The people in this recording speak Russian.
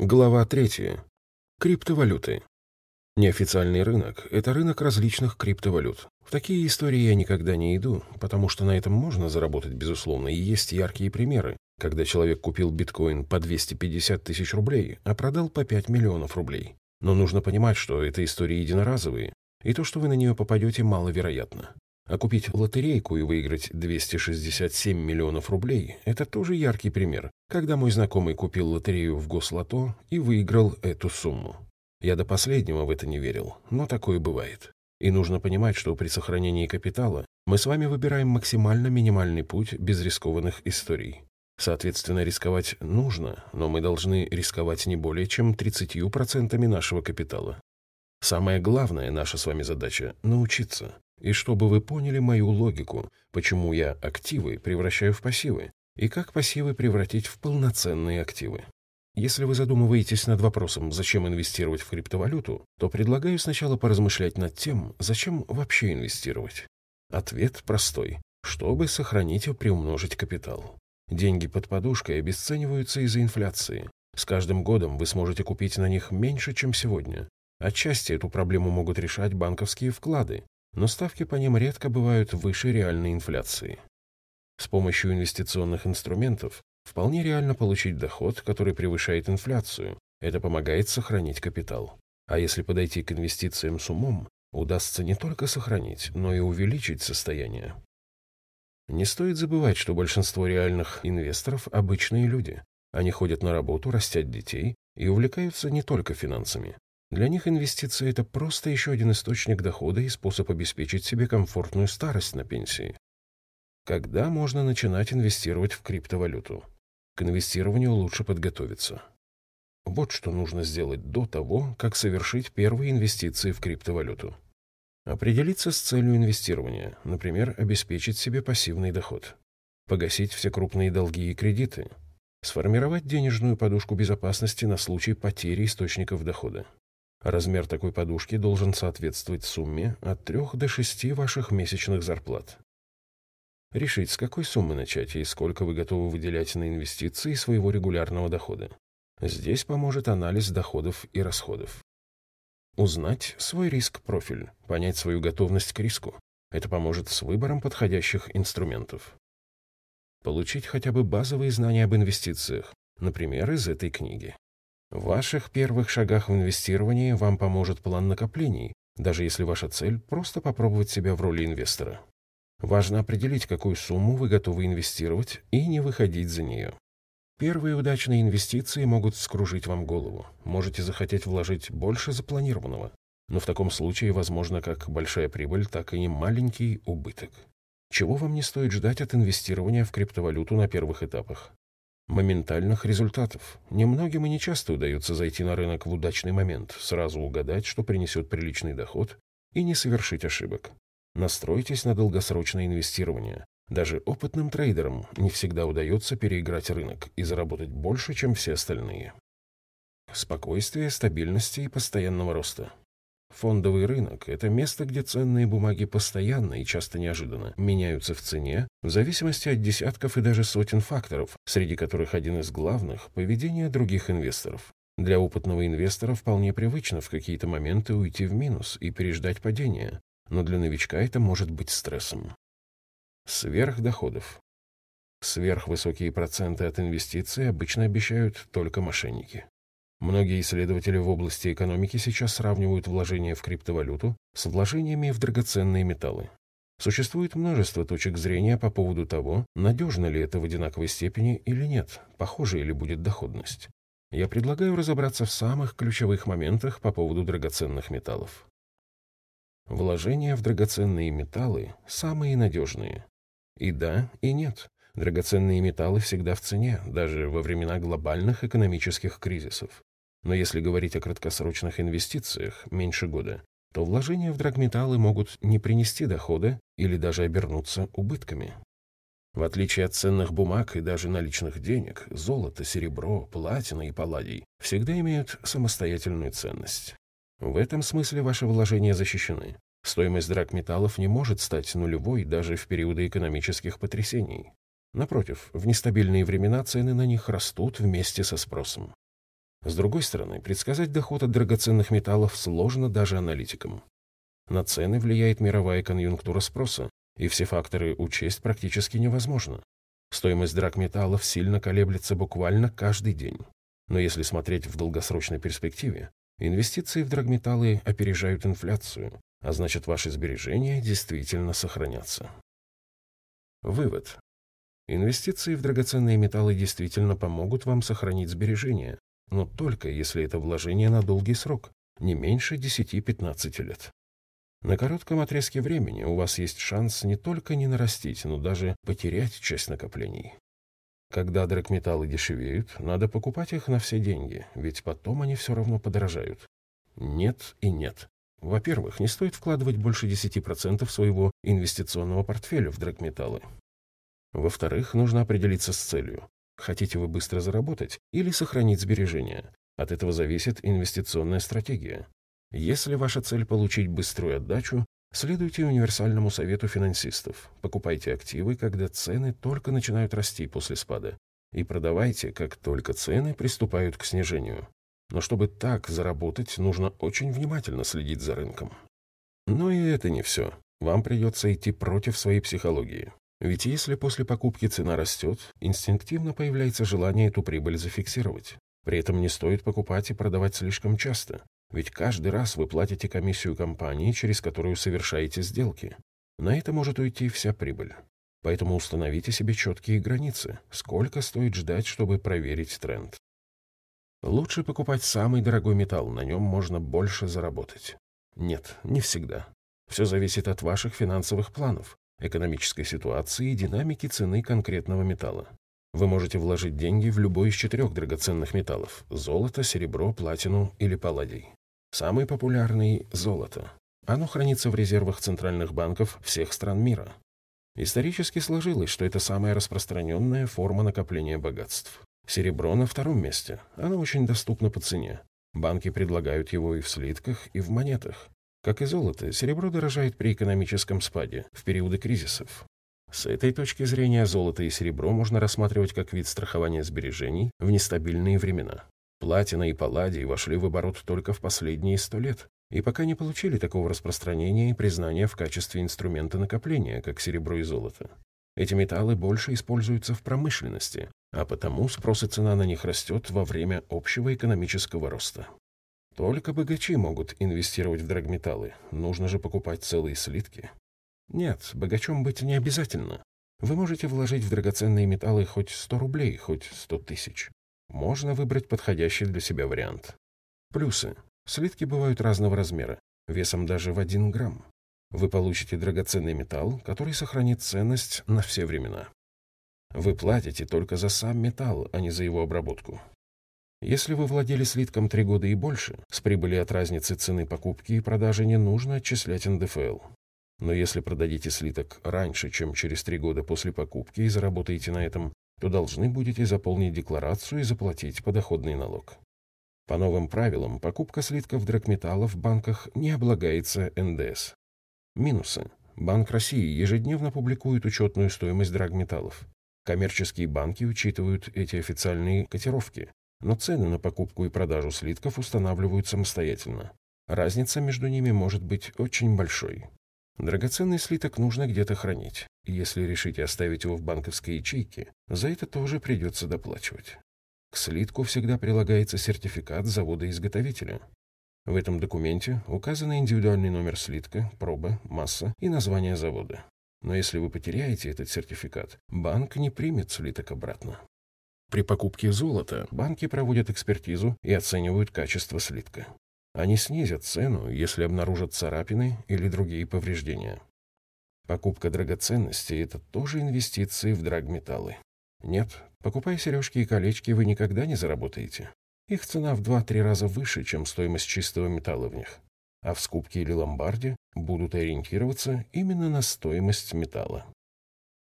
Глава 3. Криптовалюты. Неофициальный рынок – это рынок различных криптовалют. В такие истории я никогда не иду, потому что на этом можно заработать, безусловно, и есть яркие примеры, когда человек купил биткоин по 250 тысяч рублей, а продал по 5 миллионов рублей. Но нужно понимать, что это истории единоразовые, и то, что вы на нее попадете, маловероятно. А купить лотерейку и выиграть 267 миллионов рублей – это тоже яркий пример, когда мой знакомый купил лотерею в Гослото и выиграл эту сумму. Я до последнего в это не верил, но такое бывает. И нужно понимать, что при сохранении капитала мы с вами выбираем максимально минимальный путь без рискованных историй. Соответственно, рисковать нужно, но мы должны рисковать не более чем 30% нашего капитала. Самая главная наша с вами задача – научиться. И чтобы вы поняли мою логику, почему я активы превращаю в пассивы, и как пассивы превратить в полноценные активы. Если вы задумываетесь над вопросом, зачем инвестировать в криптовалюту, то предлагаю сначала поразмышлять над тем, зачем вообще инвестировать. Ответ простой. Чтобы сохранить и приумножить капитал. Деньги под подушкой обесцениваются из-за инфляции. С каждым годом вы сможете купить на них меньше, чем сегодня. Отчасти эту проблему могут решать банковские вклады, но ставки по ним редко бывают выше реальной инфляции. С помощью инвестиционных инструментов вполне реально получить доход, который превышает инфляцию. Это помогает сохранить капитал. А если подойти к инвестициям с умом, удастся не только сохранить, но и увеличить состояние. Не стоит забывать, что большинство реальных инвесторов – обычные люди. Они ходят на работу, растят детей и увлекаются не только финансами. Для них инвестиции – это просто еще один источник дохода и способ обеспечить себе комфортную старость на пенсии. Когда можно начинать инвестировать в криптовалюту? К инвестированию лучше подготовиться. Вот что нужно сделать до того, как совершить первые инвестиции в криптовалюту. Определиться с целью инвестирования, например, обеспечить себе пассивный доход, погасить все крупные долги и кредиты, сформировать денежную подушку безопасности на случай потери источников дохода. Размер такой подушки должен соответствовать сумме от 3 до 6 ваших месячных зарплат. Решить, с какой суммы начать и сколько вы готовы выделять на инвестиции своего регулярного дохода. Здесь поможет анализ доходов и расходов. Узнать свой риск-профиль, понять свою готовность к риску. Это поможет с выбором подходящих инструментов. Получить хотя бы базовые знания об инвестициях, например, из этой книги. В ваших первых шагах в инвестировании вам поможет план накоплений, даже если ваша цель – просто попробовать себя в роли инвестора. Важно определить, какую сумму вы готовы инвестировать и не выходить за нее. Первые удачные инвестиции могут скружить вам голову. Можете захотеть вложить больше запланированного. Но в таком случае возможно как большая прибыль, так и маленький убыток. Чего вам не стоит ждать от инвестирования в криптовалюту на первых этапах? Моментальных результатов. Немногим и нечасто удается зайти на рынок в удачный момент, сразу угадать, что принесет приличный доход, и не совершить ошибок. Настройтесь на долгосрочное инвестирование. Даже опытным трейдерам не всегда удается переиграть рынок и заработать больше, чем все остальные. Спокойствие, стабильности и постоянного роста. Фондовый рынок – это место, где ценные бумаги постоянно и часто неожиданно меняются в цене в зависимости от десятков и даже сотен факторов, среди которых один из главных – поведение других инвесторов. Для опытного инвестора вполне привычно в какие-то моменты уйти в минус и переждать падение, но для новичка это может быть стрессом. Сверхдоходов. Сверхвысокие проценты от инвестиций обычно обещают только мошенники. Многие исследователи в области экономики сейчас сравнивают вложения в криптовалюту с вложениями в драгоценные металлы. Существует множество точек зрения по поводу того, надежно ли это в одинаковой степени или нет, похожа ли будет доходность. Я предлагаю разобраться в самых ключевых моментах по поводу драгоценных металлов. Вложения в драгоценные металлы самые надежные. И да, и нет. Драгоценные металлы всегда в цене, даже во времена глобальных экономических кризисов. Но если говорить о краткосрочных инвестициях, меньше года, то вложения в драгметаллы могут не принести дохода или даже обернуться убытками. В отличие от ценных бумаг и даже наличных денег, золото, серебро, платина и палладий всегда имеют самостоятельную ценность. В этом смысле ваши вложения защищены. Стоимость драгметаллов не может стать нулевой даже в периоды экономических потрясений. Напротив, в нестабильные времена цены на них растут вместе со спросом. С другой стороны, предсказать доход от драгоценных металлов сложно даже аналитикам. На цены влияет мировая конъюнктура спроса, и все факторы учесть практически невозможно. Стоимость драгметаллов сильно колеблется буквально каждый день. Но если смотреть в долгосрочной перспективе, инвестиции в драгметаллы опережают инфляцию, а значит ваши сбережения действительно сохранятся. Вывод. Инвестиции в драгоценные металлы действительно помогут вам сохранить сбережения, но только если это вложение на долгий срок, не меньше 10-15 лет. На коротком отрезке времени у вас есть шанс не только не нарастить, но даже потерять часть накоплений. Когда драгметаллы дешевеют, надо покупать их на все деньги, ведь потом они все равно подорожают. Нет и нет. Во-первых, не стоит вкладывать больше 10% своего инвестиционного портфеля в драгметаллы. Во-вторых, нужно определиться с целью. Хотите вы быстро заработать или сохранить сбережения? От этого зависит инвестиционная стратегия. Если ваша цель получить быструю отдачу, следуйте универсальному совету финансистов. Покупайте активы, когда цены только начинают расти после спада. И продавайте, как только цены приступают к снижению. Но чтобы так заработать, нужно очень внимательно следить за рынком. Но и это не все. Вам придется идти против своей психологии. Ведь если после покупки цена растет, инстинктивно появляется желание эту прибыль зафиксировать. При этом не стоит покупать и продавать слишком часто. Ведь каждый раз вы платите комиссию компании, через которую совершаете сделки. На это может уйти вся прибыль. Поэтому установите себе четкие границы, сколько стоит ждать, чтобы проверить тренд. Лучше покупать самый дорогой металл, на нем можно больше заработать. Нет, не всегда. Все зависит от ваших финансовых планов, экономической ситуации и динамики цены конкретного металла. Вы можете вложить деньги в любой из четырех драгоценных металлов – золото, серебро, платину или палладий. Самый популярный – золото. Оно хранится в резервах центральных банков всех стран мира. Исторически сложилось, что это самая распространенная форма накопления богатств. Серебро на втором месте. Оно очень доступно по цене. Банки предлагают его и в слитках, и в монетах. Как и золото, серебро дорожает при экономическом спаде, в периоды кризисов. С этой точки зрения золото и серебро можно рассматривать как вид страхования сбережений в нестабильные времена. Платина и палладий вошли в оборот только в последние сто лет и пока не получили такого распространения и признания в качестве инструмента накопления, как серебро и золото. Эти металлы больше используются в промышленности, а потому спрос и цена на них растет во время общего экономического роста. Только богачи могут инвестировать в драгметаллы, нужно же покупать целые слитки. Нет, богачом быть не обязательно. Вы можете вложить в драгоценные металлы хоть 100 рублей, хоть 100 тысяч можно выбрать подходящий для себя вариант. Плюсы. Слитки бывают разного размера, весом даже в 1 грамм. Вы получите драгоценный металл, который сохранит ценность на все времена. Вы платите только за сам металл, а не за его обработку. Если вы владели слитком три года и больше, с прибыли от разницы цены покупки и продажи не нужно отчислять НДФЛ. Но если продадите слиток раньше, чем через три года после покупки и заработаете на этом то должны будете заполнить декларацию и заплатить подоходный налог. По новым правилам, покупка слитков драгметаллов в банках не облагается НДС. Минусы. Банк России ежедневно публикует учетную стоимость драгметаллов. Коммерческие банки учитывают эти официальные котировки, но цены на покупку и продажу слитков устанавливают самостоятельно. Разница между ними может быть очень большой. Драгоценный слиток нужно где-то хранить. Если решите оставить его в банковской ячейке, за это тоже придется доплачивать. К слитку всегда прилагается сертификат завода-изготовителя. В этом документе указаны индивидуальный номер слитка, проба, масса и название завода. Но если вы потеряете этот сертификат, банк не примет слиток обратно. При покупке золота банки проводят экспертизу и оценивают качество слитка. Они снизят цену, если обнаружат царапины или другие повреждения. Покупка драгоценностей – это тоже инвестиции в драгметаллы. Нет, покупая сережки и колечки, вы никогда не заработаете. Их цена в 2-3 раза выше, чем стоимость чистого металла в них. А в скупке или ломбарде будут ориентироваться именно на стоимость металла.